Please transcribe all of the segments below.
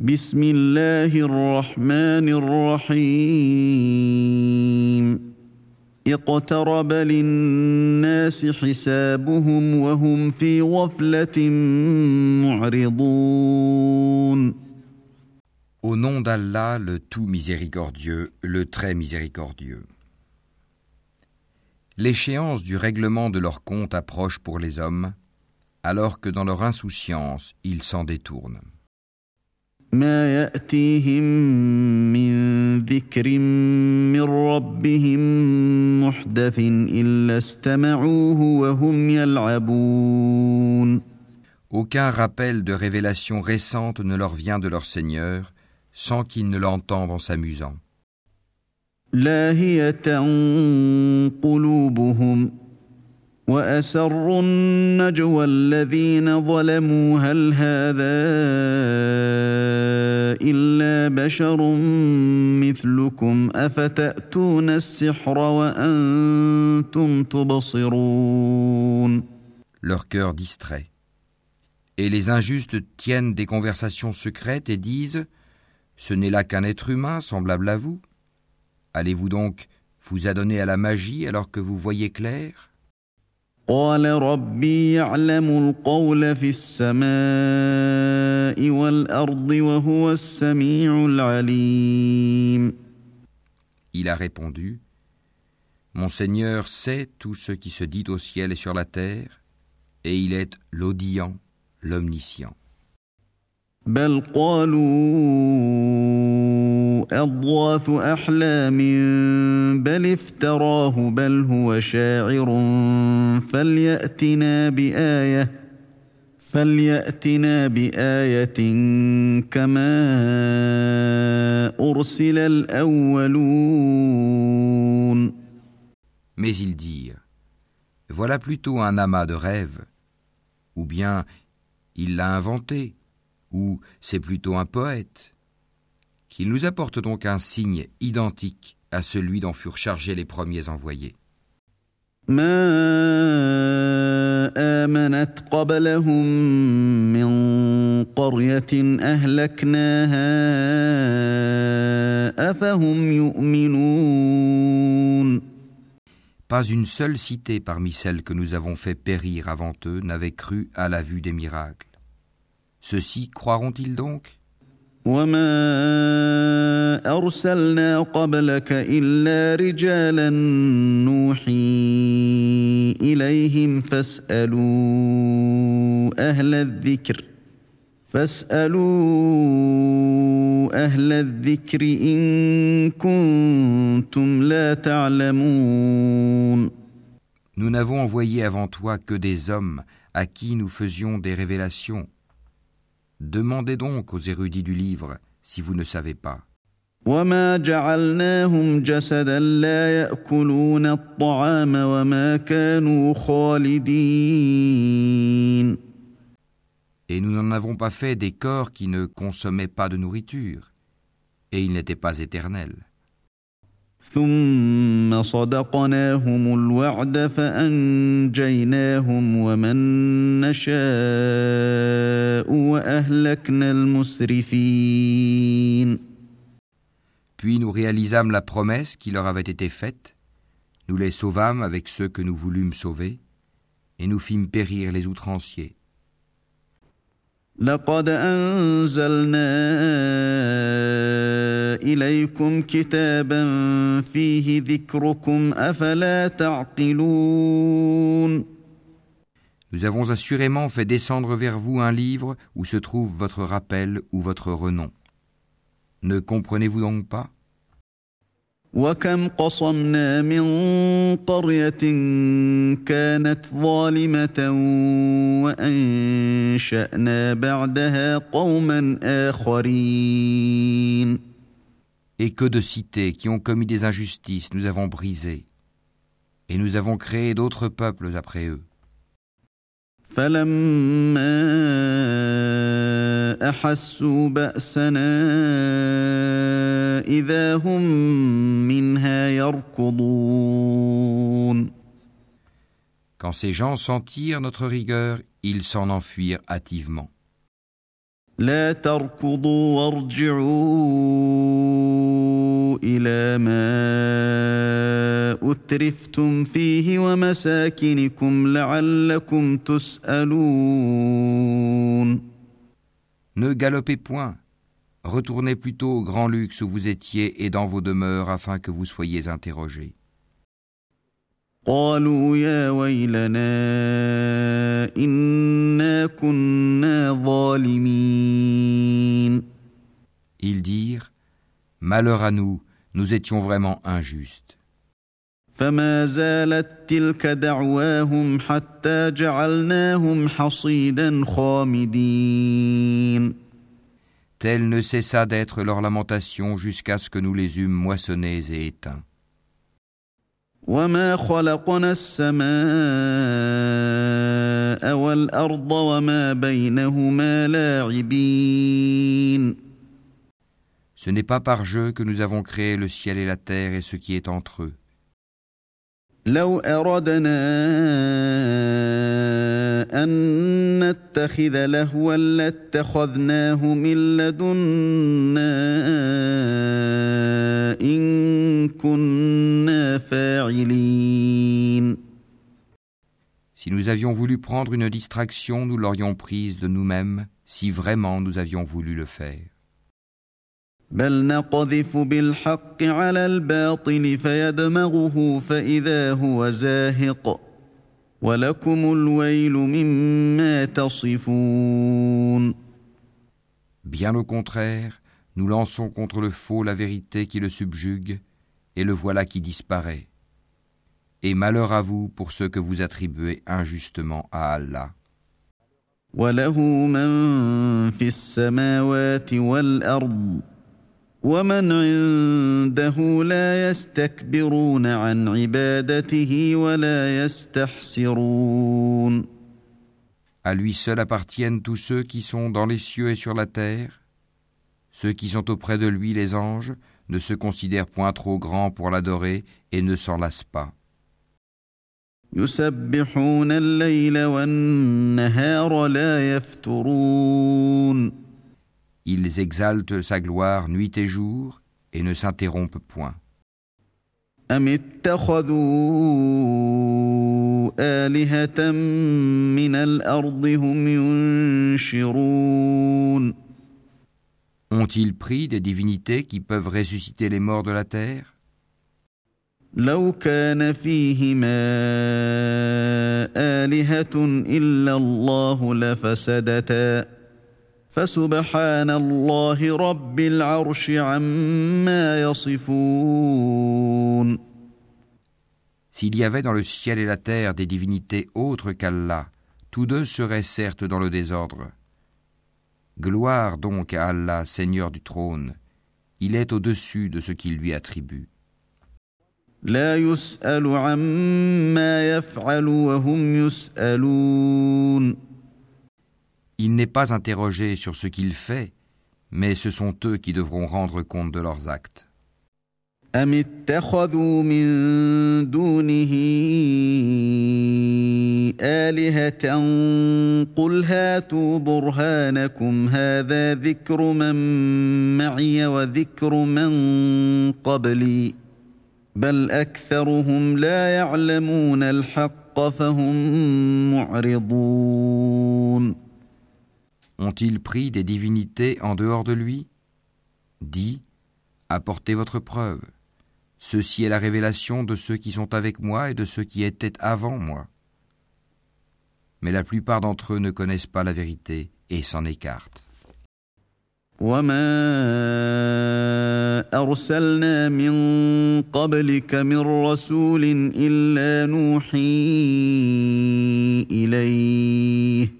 بسم الله الرحمن الرحيم اقترب للناس حسابهم وهم في غفلة معرضون Au nom d'Allah, le tout miséricordieux, le très miséricordieux. L'échéance du règlement de leur compte approche pour les hommes, alors que dans leur insouciance, ils s'en détournent. ما يأتيهم من ذكر من ربهم محدث إلا استمعوه وهم يلعبون Aucun rappel de révélation récente ne leur vient de leur Seigneur sans qu'ils ne l'entendent en s'amusant. لاهية قلوبهم وأسروا النجوى الذين ظلموا هل هذا إلا بشر مثلكم أفتأتون السحر وأنتم تبصرون Leur cœur distrait. Et les injustes tiennent des conversations secrètes et disent Ce n'est là qu'un être humain semblable à vous. Allez-vous donc vous adonner à la magie alors que vous voyez clair قال ربي يعلم القول في السماء والأرض وهو السميع العليم Il a répondu Mon Seigneur sait tout ce qui se dit au ciel et sur la terre, et il est l'audient, l'omniscient. بل قالوا أضواث أحلام بل افتراه بل هو شاعر فليأتنا بآية فليأتنا بآية كما أرسل الأولون. Mais ils dirent Voilà plutôt un amas de rêves, ou bien il l'a inventé, ou c'est plutôt un poète. Qu'il nous apporte donc un signe identique à celui dont furent chargés les premiers envoyés. ما آمنت قبلهم من قرية أهلكناها أفهم يؤمنون Pas une seule cité parmi celles que nous avons fait périr avant eux n'avait cru à la vue des miracles. Ceux-ci croiront-ils donc وما أرسلنا قبلك إلا رجالا نوحي إليهم فاسألوا أهل الذكر فاسألوا أهل الذكر إن كنتم لا تعلمون Nous n'avons envoyé avant toi que des hommes à qui nous faisions des révélations. Demandez donc aux érudits du livre si vous ne savez pas. Et nous n'en avons pas fait des corps qui ne consommaient pas de nourriture, et ils n'étaient pas éternels. ثم صدقناهم الوعد فانجيناهم ومن نشاء واهلكنا المسرفين Puis nous réalisâmes la promesse qui leur avait été faite, nous les sauvâmes avec ceux que nous voulûmes sauver, et nous fîmes périr les outranciers. لقد انزلنا اليكم كتابا فيه ذكركم افلا تعقلون Nous avons assurément fait descendre vers vous un livre où se trouve votre rappel ou votre renom. Ne comprenez-vous donc pas وكم قصمنا من قريه كانت ظالمه وانشانا بعدها قوما اخرين Et que de cités qui ont commis des injustices nous avons brisées, et nous avons créé d'autres peuples après eux. فلما احسوا باسنا اذا هم منها يركضون Quand ces gens sentirent notre rigueur, ils s'en enfuirent hâtivement. لا تركضوا وارجعوا إلى ما أترفتم فيه ومساكنكم لعلكم تسألون Ne galopez point. Retournez plutôt au grand luxe où vous étiez et dans vos demeures afin que vous soyez interrogés. قالوا يا ويلنا إنا كنا ظالمين Ils dirent Malheur à nous, nous étions vraiment injustes. فما زالت تلك دعواهم حتى جعلناهم حصيدا خامدين Telle ne cessa d'être leur lamentation jusqu'à ce que nous les eûmes moissonnés et éteints. وما خلقنا السماء والأرض وما بينهما لاعبين Ce n'est pas par jeu que nous avons créé le ciel et la terre et ce qui est entre eux. لو أردنا أن نتخذ لهوا لاتخذناه من لدنا إن كنا فاعلين Si nous avions voulu prendre une distraction, nous l'aurions prise de nous-mêmes, si vraiment nous avions voulu le faire. بل نقذف بالحق على الباطل فيدمغه فإذا هو زاهق ولكم الويل مما تصفون Bien au contraire, nous lançons contre le faux la vérité qui le subjugue, et le voilà qui disparaît. Et malheur à vous pour ceux que vous attribuez injustement à Allah. وله من في السماوات والأرض ومن عنده لا يستكبرون عن عبادته ولا يستحسرون À lui seul appartiennent tous ceux qui sont dans les cieux et sur la terre. Ceux qui sont auprès de lui, les anges, ne se considèrent point trop grands pour l'adorer et ne s'en lassent pas. يسبحون الليل والنهار لا يفترون Ils exaltent sa gloire nuit et jour et ne s'interrompent point. أم اتخذوا آلهة من الأرض هم ينشرون Ont-ils pris des divinités qui peuvent ressusciter les morts de la terre لو كان فيهما آلهة إلا الله لفسدتا فسبحان الله رب العرش عما يصفون S'il y avait dans le ciel et la terre des divinités autres qu'Allah, tous deux seraient certes dans le désordre. Gloire donc à Allah, Seigneur du trône. Il est au-dessus de ce qu'il lui attribue. لا يسأل عما يفعل وهم يسألون Il n'est pas interrogé sur ce qu'il fait, mais ce sont eux qui devront rendre compte de leurs actes. أم اتخذوا من دونه آلهة قل هاتوا برهانكم هذا ذكر من معي وذكر من قبلي بل أكثرهم لا يعلمون الحق فهم معرضون Ont-ils pris des divinités en dehors de lui Dis, apportez votre preuve. Ceci est la révélation de ceux qui sont avec moi et de ceux qui étaient avant moi. Mais la plupart d'entre eux ne connaissent pas la vérité et s'en écartent. وما أرسلنا من قبلك من رسول إلا نوحي إليه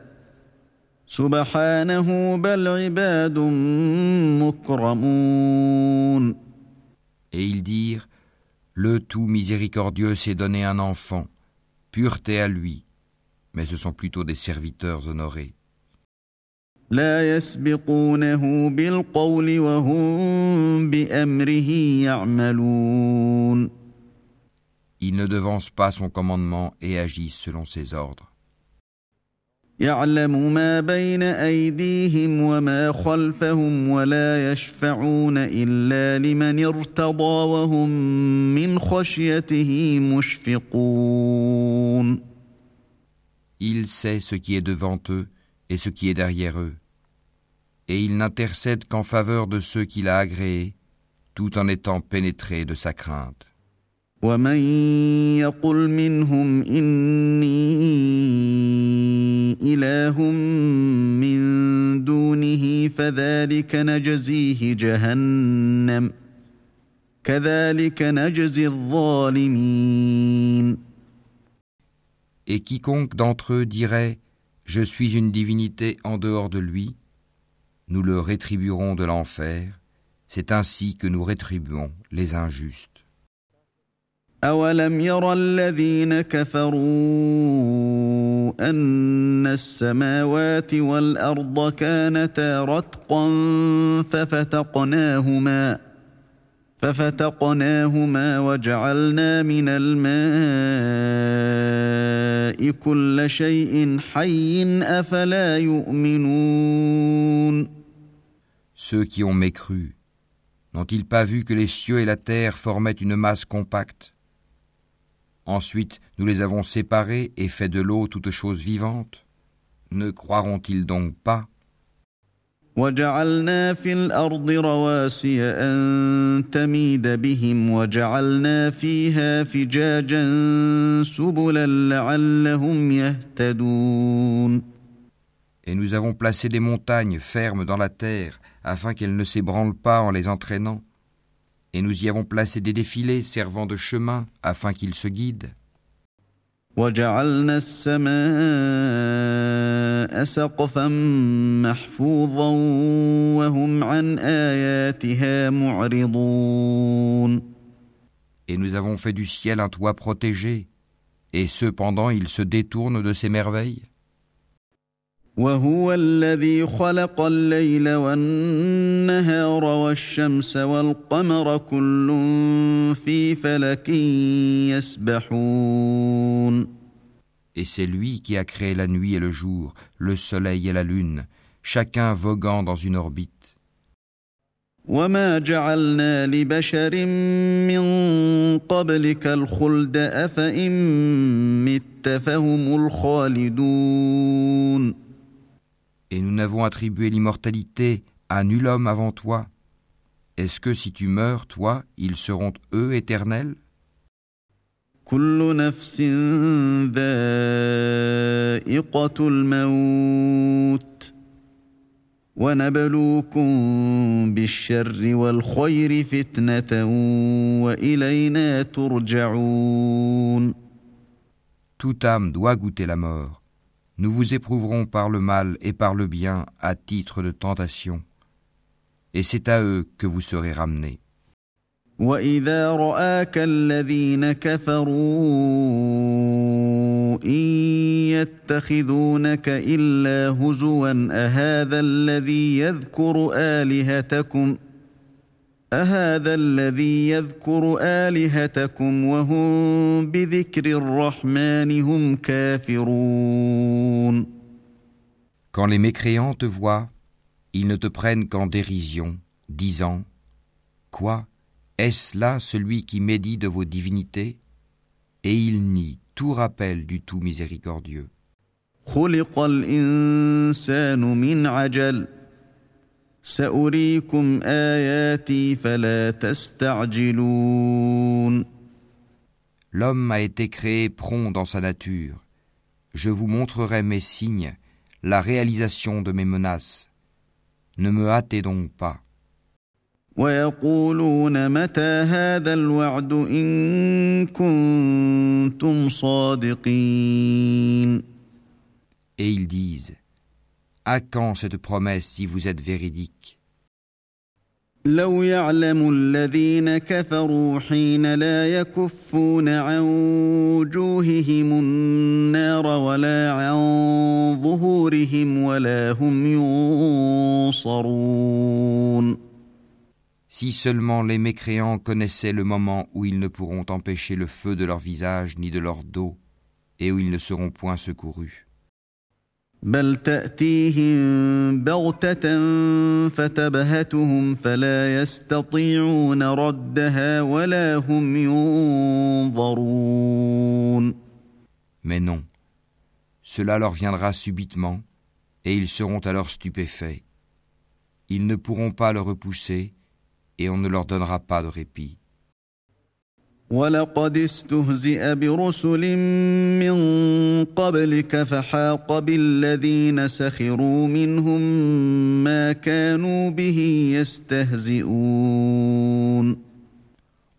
Et ils dirent, le tout miséricordieux s'est donné un enfant, pureté à lui, mais ce sont plutôt des serviteurs honorés. Ils ne devancent pas son commandement et agissent selon ses ordres. يعلم ما بين أيديهم وما خلفهم ولا يشفعون إلا لمن ارتضى وهم من خشيته مشفقون Il sait ce qui est devant eux et ce qui est derrière eux. Et il n'intercède qu'en faveur de ceux qu'il a agréés, tout en étant pénétré de sa crainte. ومن يقل منهم إني إله من دونه فذلك نجزيه جهنم كذلك نجزي الظالمين Et quiconque d'entre eux dirait Je suis une divinité en dehors de lui, nous le rétribuerons de l'enfer, c'est ainsi que nous rétribuons les injustes. أولم ير الذين كفروا أن السماوات والأرض كانتا رتقا ففتقناهما ففتقناهما وجعلنا من الماء كل شيء حي أفلا يؤمنون Ceux qui ont mécru, n'ont-ils pas vu que les cieux et la terre formaient une masse compacte Ensuite, nous les avons séparés et fait de l'eau toute chose vivante. Ne croiront-ils donc pas وجعلنا في الأرض رواسي أن تميد بهم وجعلنا فيها فجاجا سبلا لعلهم يهتدون Et nous avons placé des montagnes fermes dans la terre afin qu'elles ne s'ébranlent pas en les entraînant. et nous y avons placé des défilés servant de chemin afin qu'ils se guident. Et nous avons fait du ciel un toit protégé, et cependant ils se détournent de ses merveilles. وهو الذي خلق الليل والنهار والشمس والقمر كل في فلك يسبحون Et c'est lui qui a créé la nuit et le jour, le soleil et la lune, chacun voguant dans une orbite. وما جعلنا لبشر من قبلك الخلد أفإن مت فهم الخالدون et nous n'avons attribué l'immortalité à nul homme avant toi. Est-ce que si tu meurs, toi, ils seront eux éternels? Toute âme doit goûter la mort Nous vous éprouverons par le mal et par le bien à titre de tentation. Et c'est à eux que vous serez ramenés. وإذا رآك الذين كفروا إن يتخذونك إلا هزوا أهذا الذي يذكر آلهتكم أهذا الذي يذكر آلهتكم وهم بذكر الرحمن هم كافرون Quand les mécréants te voient, ils ne te prennent qu'en dérision, disant Quoi Est-ce là celui qui médit de vos divinités Et ils nient tout rappel du tout miséricordieux. خلق الإنسان من عجل سأريكم آياتي فلا تستعجلون L'homme a été créé prompt dans sa nature. Je vous montrerai mes signes, la réalisation de mes menaces. Ne me hâtez donc pas. ويقولون متى هذا الوعد إن كنتم صادقين Et ils disent À quand cette promesse si vous êtes véridique لو يعلم الذين كفروا حين لا يكفون عن وجوههم النار ولا عن ظهورهم ولا هم ينصرون Si seulement les mécréants connaissaient le moment où ils ne pourront empêcher le feu de leur visage ni de leur dos, et où ils ne seront point secourus. بل تأتيهم بغتة فتبهتهم فلا يستطيعون ردها ولا هم ينظرون Mais non, cela leur viendra subitement, et ils seront alors stupéfaits. Ils ne pourront pas le repousser, et on ne leur donnera pas de répit. ولقد استهزئ برسل من قبلك فحاق بالذين سخروا منهم ما كانوا به يستهزئون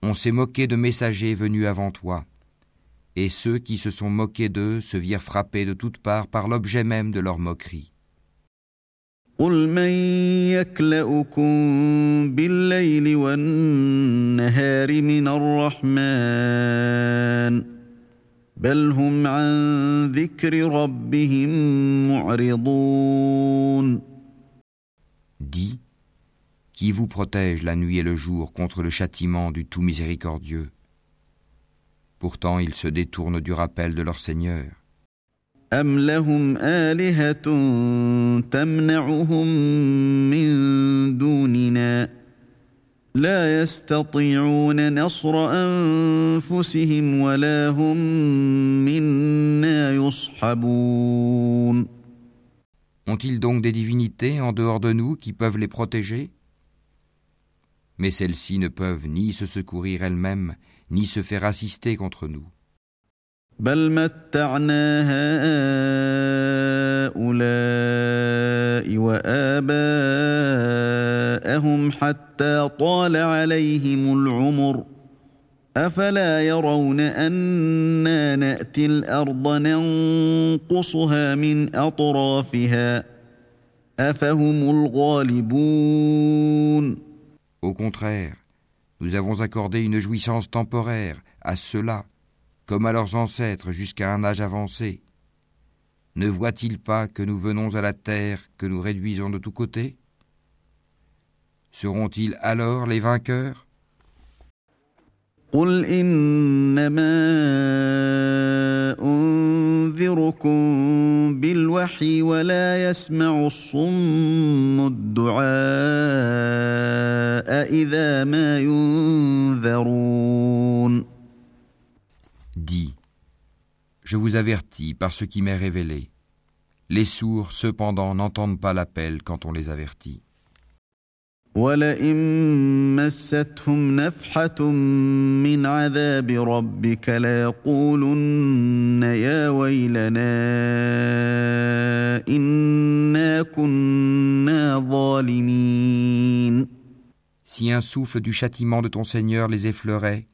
On s'est moqué de messagers venus avant toi, et ceux qui se sont moqués d'eux se virent frappés de toutes parts par l'objet même de leur moquerie. قل من يكلؤكم بالليل والنهار من الرحمن بل هم عن ذكر ربهم معرضون Dis, qui vous protège la nuit et le jour contre le châtiment du tout miséricordieux Pourtant ils se détournent du rappel de leur Seigneur. أم لهم آلهة تمنعهم من دوننا لا يستطيعون نصر أنفسهم ولا هم منا يصحبون Ont-ils donc des divinités en dehors de nous qui peuvent les protéger Mais celles-ci ne peuvent ni se secourir elles-mêmes, ni se faire assister contre nous. بل متعنا هؤلاء وآباءهم حتى طال عليهم العمر. أفلا يرون أنا نأتي الأرض ننقصها من أطرافها؟ أفهم الغالبون. Au contraire, nous avons accordé une jouissance temporaire à ceux-là comme à leurs ancêtres jusqu'à un âge avancé. Ne voient-ils pas que nous venons à la terre, que nous réduisons de tous côtés? Seront-ils alors les vainqueurs? Dis, je vous avertis par ce qui m'est révélé. Les sourds, cependant, n'entendent pas l'appel quand on les avertit. Si un souffle du châtiment de ton Seigneur les effleurait,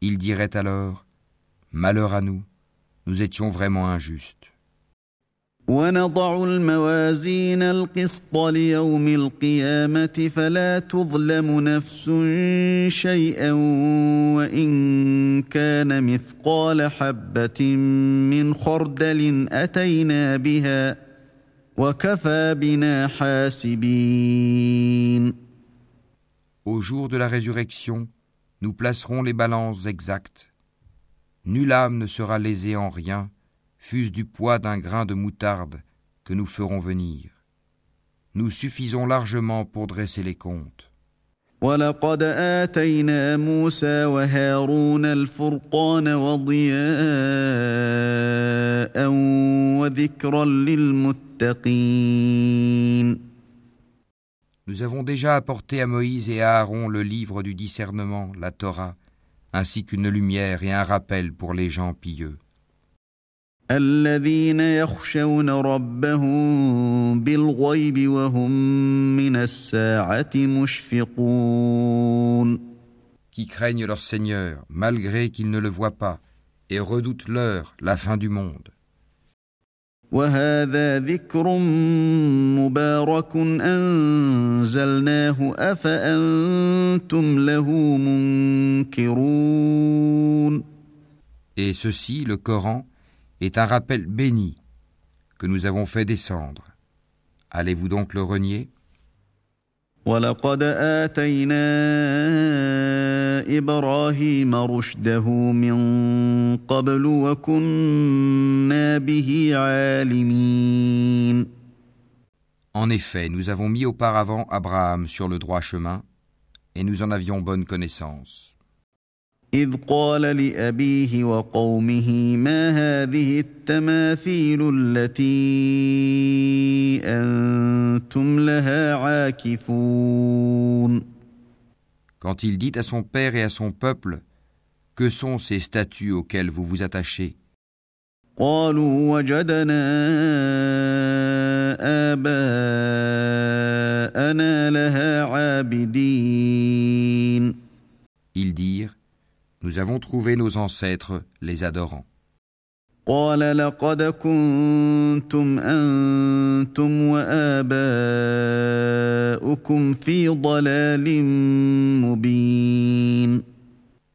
ils diraient alors Malheur à nous, nous étions vraiment injustes. ونضع الموازين القسط ليوم القيامة فلا تظلم نفس شيئا وإن كان مثقال حبة من خردل أتينا بها وكفى بنا حاسبين Au jour de la résurrection, nous placerons les balances exactes Nulle âme ne sera lésée en rien, fût-ce du poids d'un grain de moutarde que nous ferons venir. Nous suffisons largement pour dresser les comptes. Nous avons déjà apporté à Moïse et à Aaron le livre du discernement, la Torah, ainsi qu'une lumière et un rappel pour les gens pieux. Qui craignent leur Seigneur malgré qu'ils ne le voient pas et redoutent l'heure, la fin du monde. وهذا ذكر مبارك أنزلناه أفأنتم له منكرون Et ceci, le Coran, est un rappel béni que nous avons fait descendre. Allez-vous donc le renier ولقد آتينا إبراهيم رشده من قبل وكنا به عالمين En effet, nous avons mis auparavant Abraham sur le droit chemin, et nous en avions bonne connaissance. إذ قال لأبيه وقومه ما هذه التماثيل التي أنتم لها عاكفون Quand il dit à son père et à son peuple, Que sont ces statues auxquelles vous vous attachez قالوا وجدنا آباءنا لها عابدين Ils dirent, Nous avons trouvé nos ancêtres les adorant. قال لقد كنتم أنتم وآباؤكم في ضلال مبين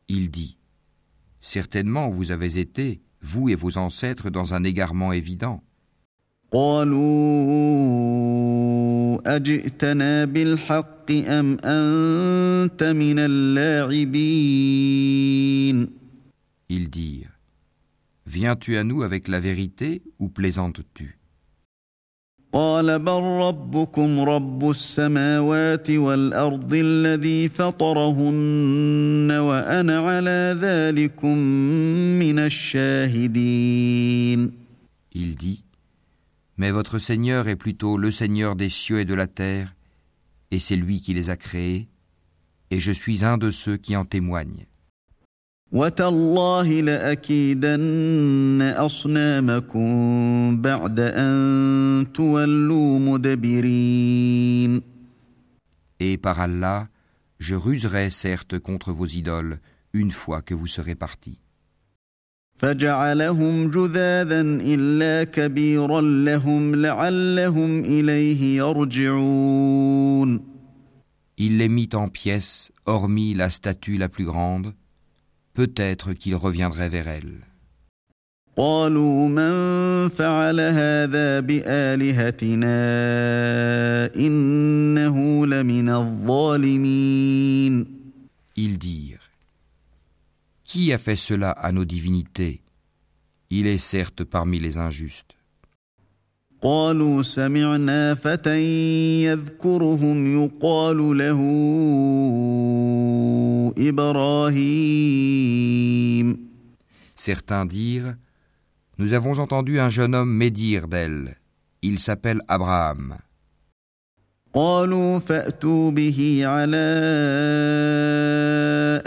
Il dit, Certainement vous avez été, vous et vos ancêtres, dans un égarement évident. قالوا أجئتنا بالحق أم أنت من اللاعبين؟ Ils dirent, Viens-tu à nous avec la vérité ou plaisantes-tu? قال بل ربكم رب السماوات والأرض الذي فطرهن وأنا على ذلكم من الشاهدين. Il dit, mais votre Seigneur est plutôt le Seigneur des cieux et de la terre, et c'est lui qui les a créés, et je suis un de ceux qui en témoignent. Et par Allah, je ruserai certes contre vos idoles une fois que vous serez partis. فجعلهم جذاذا إلا كبيرا لهم لعلهم إليه يرجعون Il les mit en pièces, hormis la statue la plus grande, peut-être qu'ils reviendraient vers elle. قالوا من فعل هذا بآلهتنا إنه لمن الظالمين Ils dirent Qui a fait cela à nos divinités Il est certes parmi les injustes. قالوا سمعنا فتى يذكرهم يقال له إبراهيم Certains dirent Nous avons entendu un jeune homme médire d'elle. Il s'appelle Abraham. قالوا فأتوا به على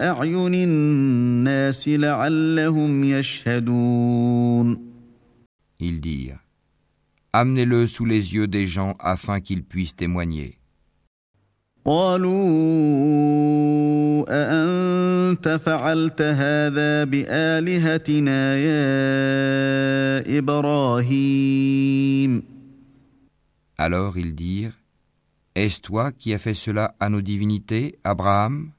أعين الناس لعلهم يشهدون Ils dirent Amenez-le sous les yeux des gens afin qu'ils puissent témoigner. قالوا أأنت فعلت هذا بآلهتنا يا إبراهيم Alors ils dirent Est-ce toi qui as fait cela à nos divinités, Abraham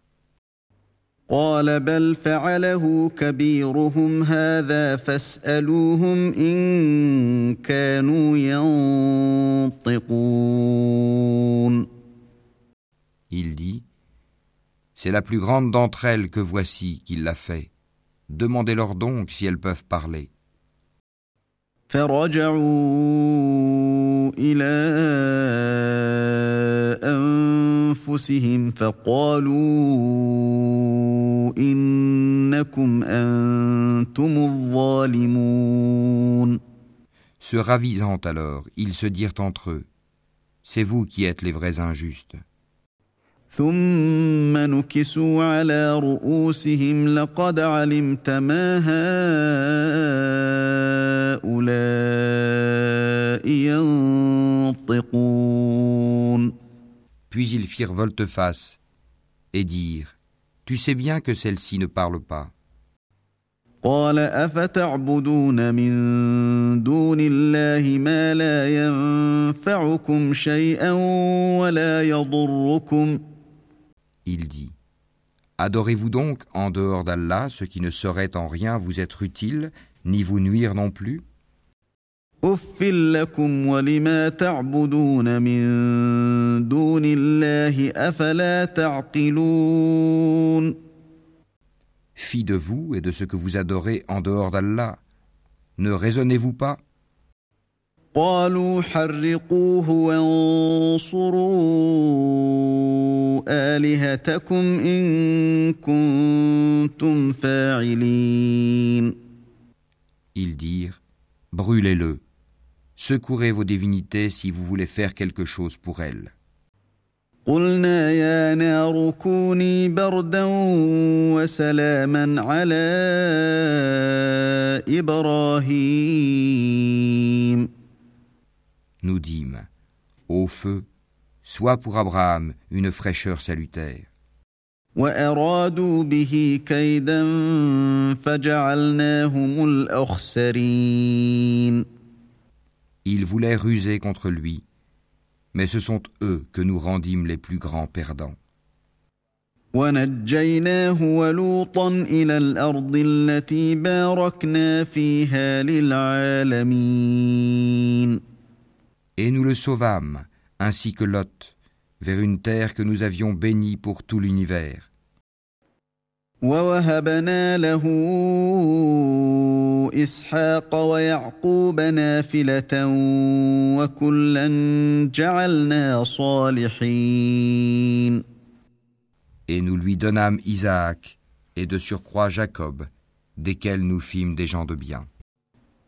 قال بل فعله كبيرهم هذا فاسألوهم إن كانوا ينطقون Il dit C'est la plus grande d'entre elles que voici qui l'a fait. Demandez-leur donc si elles peuvent parler. فرجعوا إلى أنفسهم فقالوا إنكم أنتم الظالمون Se ravisant alors, ils se dirent entre eux C'est vous qui êtes les vrais injustes. ثم نكسوا على رؤوسهم لقد علمت ما هؤلاء ينطقون Puis ils firent volte-face et dirent Tu sais bien que celle-ci ne parle pas. قال أفتعبدون من دون الله ما لا ينفعكم شيئا ولا يضركم Il dit Adorez-vous donc en dehors d'Allah ce qui ne saurait en rien vous être utile, ni vous nuire non plus? Fi de vous et de ce que vous adorez en dehors d'Allah, ne raisonnez-vous pas? قالوا حرقوه وانصروا آلهتكم إن كنتم فاعلين Ils dirent Brûlez-le. Secourez vos divinités si vous voulez faire quelque chose pour elles. قلنا يا نار كوني بردا وسلاما على إبراهيم Nous dîmes Au feu, soit pour Abraham une fraîcheur salutaire. وأرادوا به كيدا فجعلناهم الأخسرين Ils voulaient ruser contre lui, mais ce sont eux que nous rendîmes les plus grands perdants. ونجيناه ولوطا إلى الأرض التي باركنا فيها للعالمين Et nous le sauvâmes, ainsi que Lot, vers une terre que nous avions bénie pour tout l'univers. ووهبنا له إسحاق ويعقوب نافلة وكلا جعلنا صالحين Et nous lui donnâmes Isaac, et de surcroît Jacob, desquels nous fîmes des gens de bien.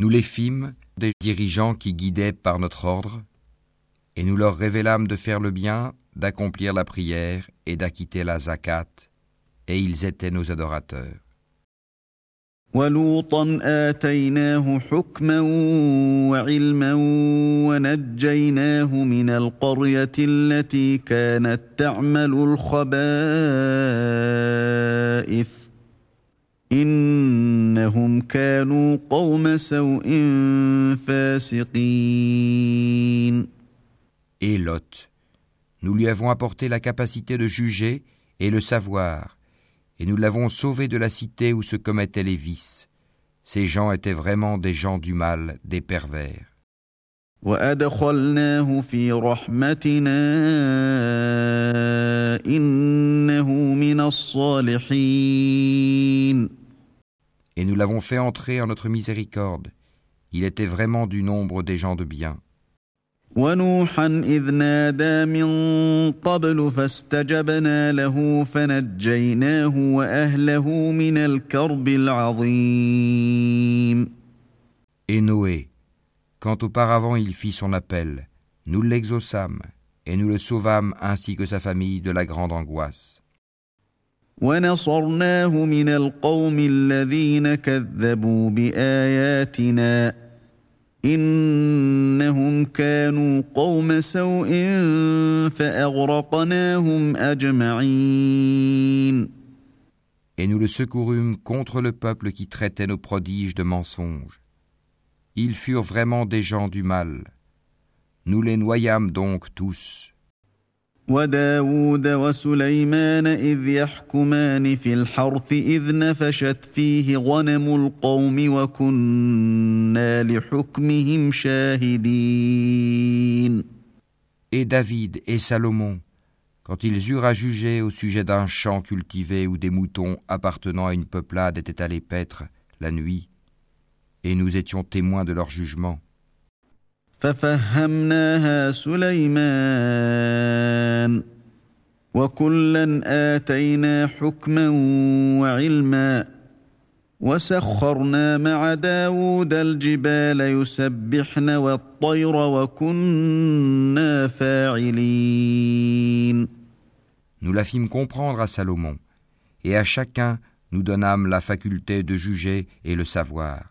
Nous les fîmes des dirigeants qui guidaient par notre ordre, et nous leur révélâmes de faire le bien, d'accomplir la prière et d'acquitter la zakat, et ils étaient nos adorateurs. ولوطا آتيناه حكما وعلما ونجيناه من القرية التي كانت تعمل الخبائث إنهم كانوا قوم سوء فاسقين Et Lot, nous lui avons apporté la capacité de juger et le savoir, et nous l'avons sauvé de la cité où se commettaient les vices. Ces gens étaient vraiment des gens du mal, des pervers. وأدخلناه في رحمتنا إنه من الصالحين Et nous l'avons fait entrer en notre miséricorde. Il était vraiment du nombre des gens de bien. ونوحا إذ نادى من قبل فاستجبنا له فنجيناه وأهله من الكرب العظيم Et Noé, quand auparavant il fit son appel, nous l'exaucâmes, et nous le sauvâmes ainsi que sa famille de la grande angoisse. ونصرناه من القوم الذين كذبوا بآياتنا إنهم كانوا قوم سوء فأغرقناهم أجمعين Et nous le secourûmes contre le peuple qui traitait nos prodiges de mensonges. Ils furent vraiment des gens du mal. Nous les noyâmes donc tous. وداود وسليمان إذ يحكمان في الحرث إذ نفشت فيه غنم القوم وكنا لحكمهم شاهدين Et David et Salomon, quand ils eurent à juger au sujet d'un champ cultivé où des moutons appartenant à une peuplade étaient allés paître la nuit, et nous étions témoins de leur jugement, ففهمناها سليمان وكلا آتينا حكما وعلما وسخرنا مع داود الجبال يسبحن والطير وكنا فاعلين Nous la fîmes comprendre à Salomon, et à chacun nous donnâmes la faculté de juger et le savoir.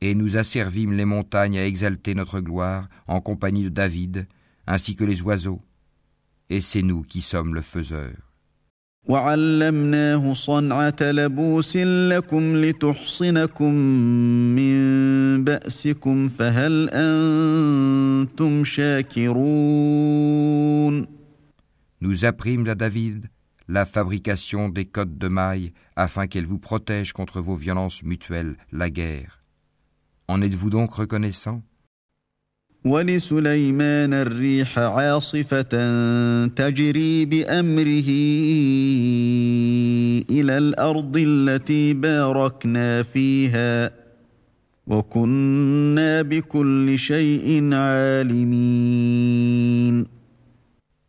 et nous asservîmes les montagnes à exalter notre gloire en compagnie de David, ainsi que les oiseaux. Et c'est nous qui sommes le faiseur. Nous apprîmes à David la fabrication des cotes de mailles afin qu'elles vous protègent contre vos violences mutuelles, la guerre. En êtes-vous donc reconnaissant ولسليمان الريح عاصفة تجري بأمره إلى الأرض التي باركنا فيها وكنا بكل شيء عالمين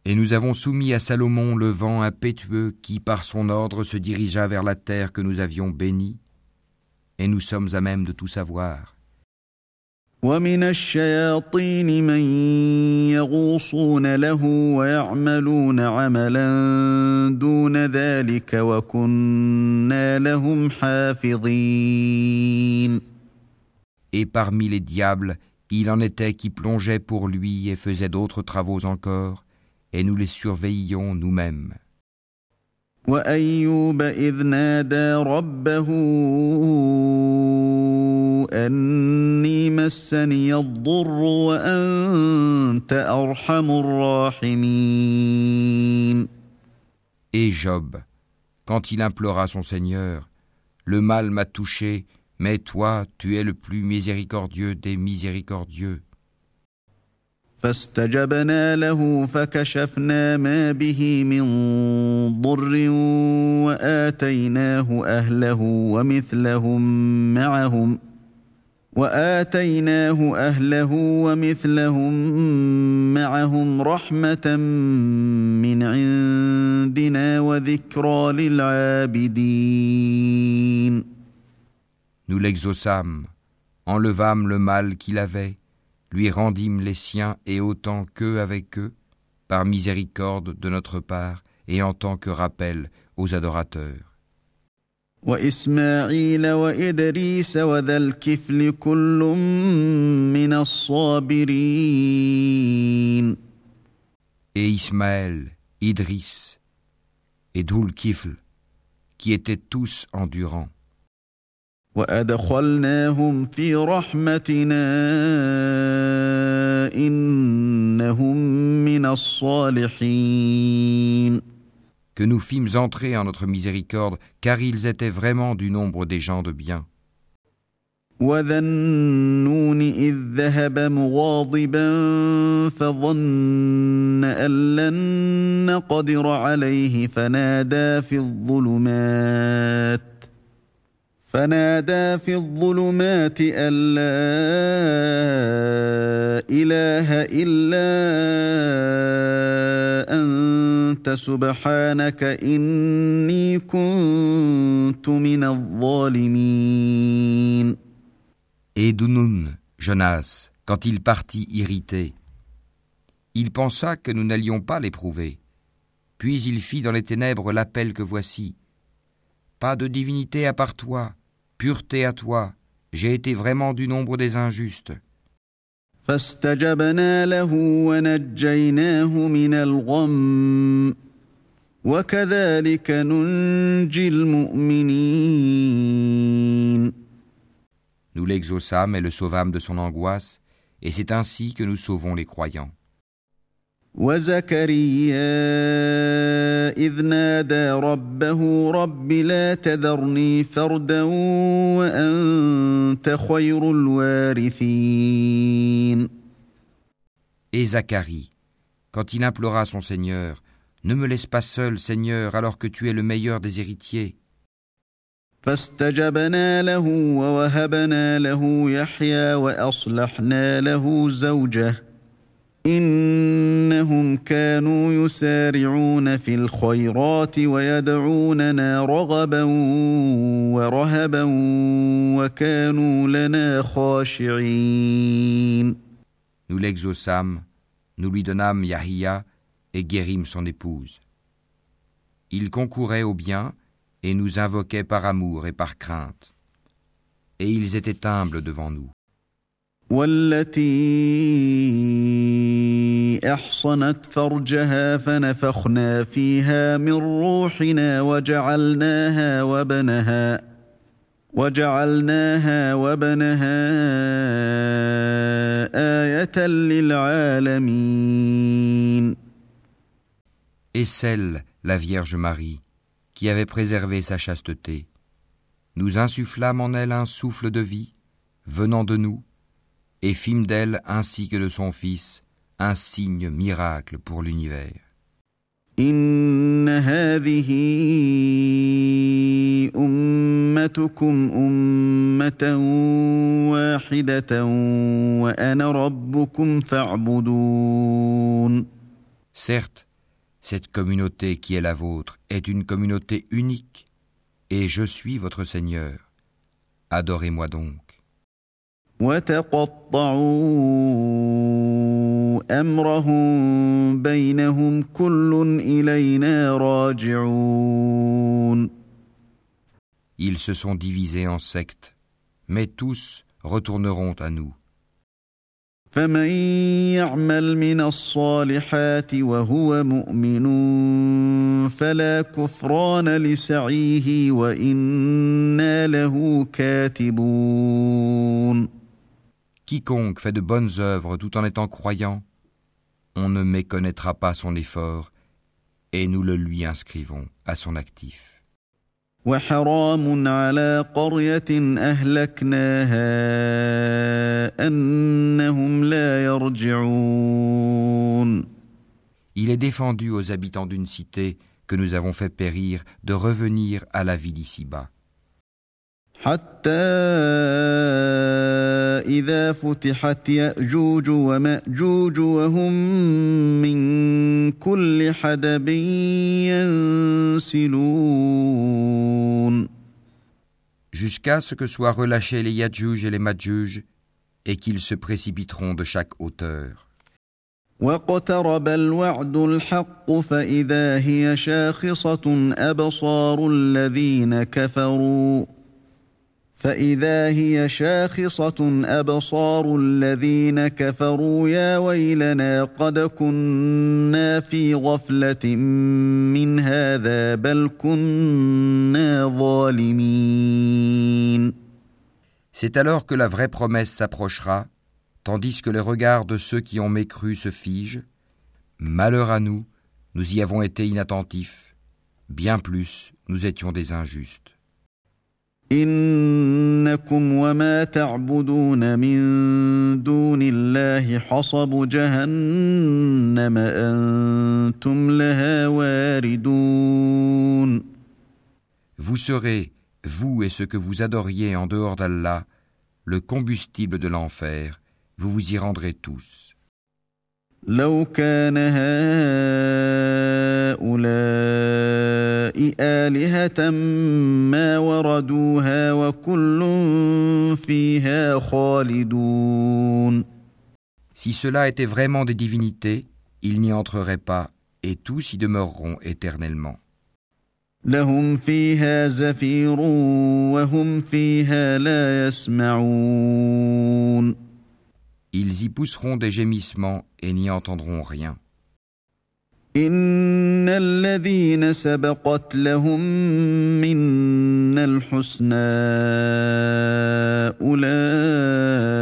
Et nous avons soumis à Salomon le vent impétueux qui, par son ordre, se dirigea vers la terre que nous avions bénie, et nous sommes à même de tout savoir. ومن الشياطين من يغوصون له ويعملون عملا دون ذلك وكنا لهم حافظين Et parmi les diables, il en était qui plongeaient pour lui et faisaient d'autres travaux encore, et nous les surveillions nous-mêmes. وايوب اذ نادى ربه اني مسني الضر وانت ارحم الراحمين Et Job, quand il implora son Seigneur, Le mal m'a touché, mais toi, tu es le plus miséricordieux des miséricordieux. فاستجبنا له فكشفنا ما به من ضر واتيناه اهله ومثلهم معهم واتيناه اهله ومثلهم معهم رحمه من عندنا وذكرى للعابدين Nous l'exaucâmes, enlevâmes le mal qu'il avait, lui rendîmes les siens et autant qu'eux avec eux, par miséricorde de notre part et en tant que rappel aux adorateurs. وإسماعيل وإدريس وذا الكفل كل من الصابرين Et Ismaël, Idris et Dhul-Kifl, qui étaient tous endurants. وادخلناهم في رحمتنا انهم من الصالحين que nous fîmes entrer en notre miséricorde, car ils étaient vraiment du nombre des gens de bien. وذا النون اذ ذهب مغاضبا فظن ان لن نقدر عليه فنادى في الظلمات فنادى في الظلمات ان لا اله الا انت سبحانك اني كنت من الظالمين Et Dunun, Jonas, quand il partit irrité, il pensa que nous n'allions pas l'éprouver. Puis il fit dans les ténèbres l'appel que voici. Pas de divinité à part toi, Pureté à toi, j'ai été vraiment du nombre des injustes. Nous l'exaucâmes et le sauvâmes de son angoisse, et c'est ainsi que nous sauvons les croyants. وزكريا إذ نادى ربه رب لا تذرني فردا وأنت خير الوارثين Et Zacharie, quand il implora son Seigneur, Ne me laisse pas seul, Seigneur, alors que tu es le meilleur des héritiers. فاستجبنا له ووهبنا له يحيى وأصلحنا له زوجه إنهم كانوا يسارعون في الخيرات ويدعوننا رغبا ورهبا وكانوا لنا خاشعين Nous l'exaucâmes, nous lui donnâmes Yahia et guérîmes son épouse. Il concourait au bien et nous invoquait par amour et par crainte. Et ils étaient humbles devant nous. والتي احصنت فرجها فنفخنا فيها من روحنا وجعلناها وبنها وجعلناها وبنها آية للعالمين Et celle, la Vierge Marie, qui avait préservé sa chasteté, nous insufflâmes en elle un souffle de vie, venant de nous, et fîmes d'elle ainsi que de son Fils un signe miracle pour l'univers. إن هذه أمتكم أمة واحدة وأنا ربكم فاعبدون Certes, cette communauté qui est la vôtre est une communauté unique, et je suis votre Seigneur. Adorez-moi donc. وتقطعوا أمرهم بينهم كل إلينا راجعون Ils se sont divisés en sectes, mais tous retourneront à nous. فمن يعمل من الصالحات وهو مؤمن فلا كفران لسعيه وإنا له كاتبون Quiconque fait de bonnes œuvres tout en étant croyant, on ne méconnaîtra pas son effort, et nous le lui inscrivons à son actif. وحرام على قرية أهلكناها أنهم لا يرجعون Il est défendu aux habitants d'une cité que nous avons fait périr de revenir à la vie d'ici-bas. حتى إذا فتحت يأجوج ومأجوج وهم من كل حدب ينسلون Jusqu'à ce que soient relâchés les Yadjuj et les Madjuj, et qu'ils se précipiteront de chaque hauteur. واقترب الوعد الحق فإذا هي شاخصة أبصار الذين كفروا فإذا هي شاخصة أبصار الذين كفروا يا ويلنا قد كنا في غفلة من هذا بل كنا ظالمين C'est alors que la vraie promesse s'approchera, tandis que les regards de ceux qui ont mécru se figent. Malheur à nous, nous y avons été inattentifs. Bien plus, nous étions des injustes. إنكم وما تعبدون من دون الله حصب جهنم أنتم لها واردون Vous serez, vous et ce que vous adoriez en dehors d'Allah, le combustible de l'enfer, vous vous y rendrez tous. لو كان هؤلاء آلهة ما وردوها وكل فيها خالدون Si cela était vraiment des divinités, ils n'y entreraient pas, et tous y demeureront éternellement. لهم فيها زفير وهم فيها لا يسمعون Ils y pousseront des gémissements et n'y entendront rien. إن الذين سبقت لهم منا الحسنى أولئك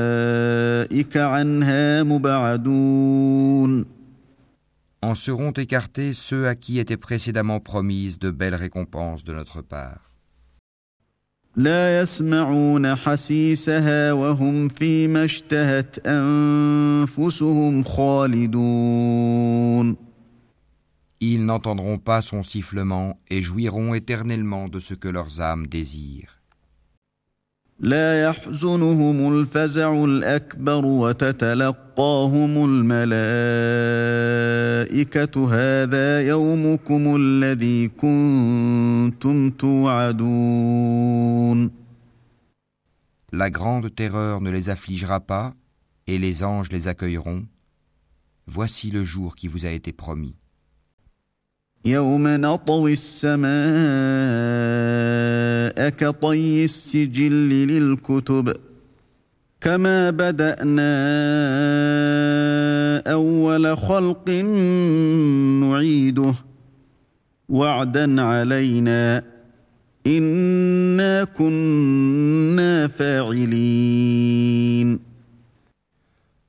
عنها مبعدون En seront écartés ceux à qui étaient précédemment promises de belles récompenses de notre part. لا يسمعون حسيسها وهم فيما اشتهت أنفسهم خالدون Ils n'entendront pas son sifflement et jouiront éternellement de ce que leurs âmes désirent. لا يحزنهم الفزع الأكبر وتتلقاهم الملائكة هذا يومكم الذي كنتم توعدون La grande terreur ne les affligera pas, et les anges les accueilleront. Voici le jour qui vous a été promis. يوم نطوي السماء كطي السجل للكتب كما بدأنا أول خلق نعيده وعدا علينا إنا كنا فاعلين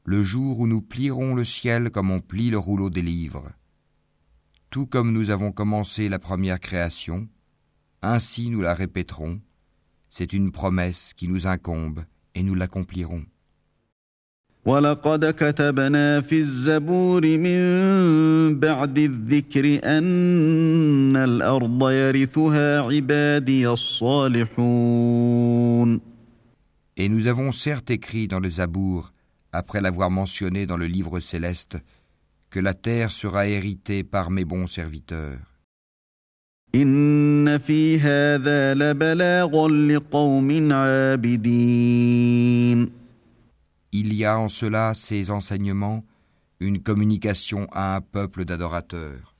Le jour où nous plierons le ciel comme on plie le rouleau des livres. Tout comme nous avons commencé la première création, ainsi nous la répéterons. C'est une promesse qui nous incombe et nous l'accomplirons. ولقد كتبنا في الزبور من بعد الذكر أن الأرض يرثها عبادي الصالحون Et nous avons certes écrit dans le Zabour, après l'avoir mentionné dans le livre céleste, la terre sera héritée par mes bons serviteurs. Il y a en cela ces enseignements, une communication à un peuple d'adorateurs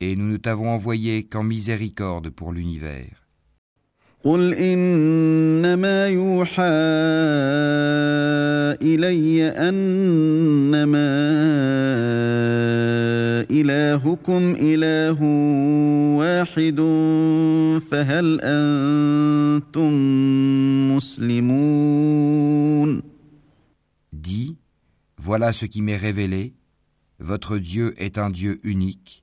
Et nous ne t'avons envoyé qu'en miséricorde pour l'univers. قل إنما يوحى إلي أنما إلهكم إله واحد فهل أنتم مسلمون Dis, voilà ce qui m'est révélé, votre Dieu est un Dieu unique.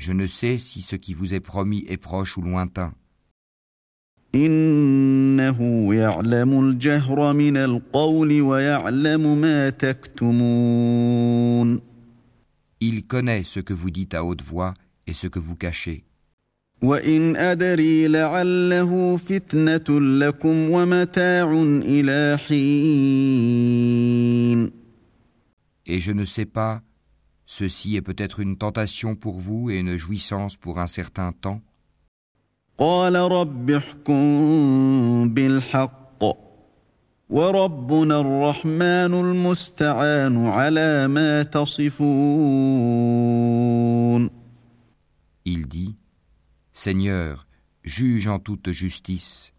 Je ne sais si ce qui vous est promis est proche ou lointain. Il connaît ce que vous dites à haute voix et ce que vous cachez. Et je ne sais pas Ceci est peut-être une tentation pour vous et une jouissance pour un certain temps. Il dit, Seigneur, juge en toute justice.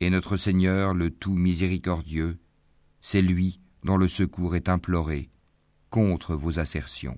Et notre Seigneur, le tout miséricordieux, c'est lui dont le secours est imploré contre vos assertions.